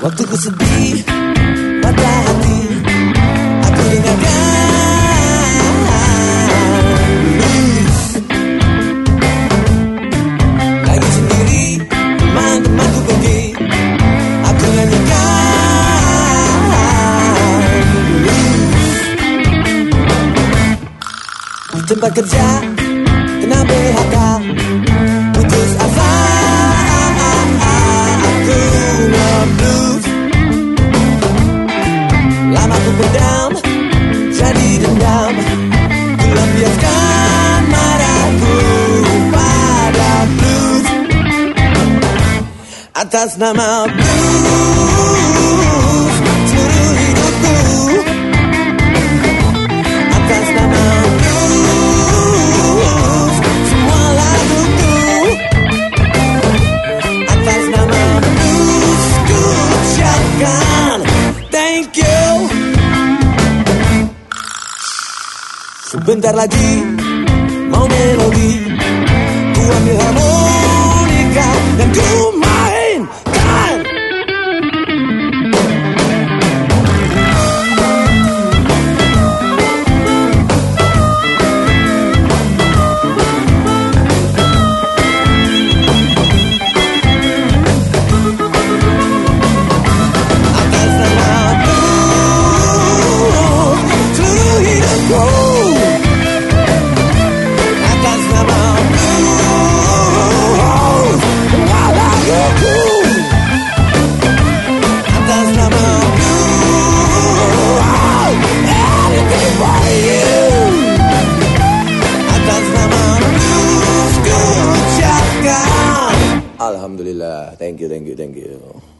Waktu ku sedih pada hati Aku dengarkan. Lagi sendiri teman-temanku pergi Aku nyanyikan tempat kerja kena PHK ku Jadi dendam. Ku lampiaskan marahku pada blues Atas nama blues Sebentar lagi Mau melodi Ku ambil Alhamdulillah. Thank you, thank you, thank you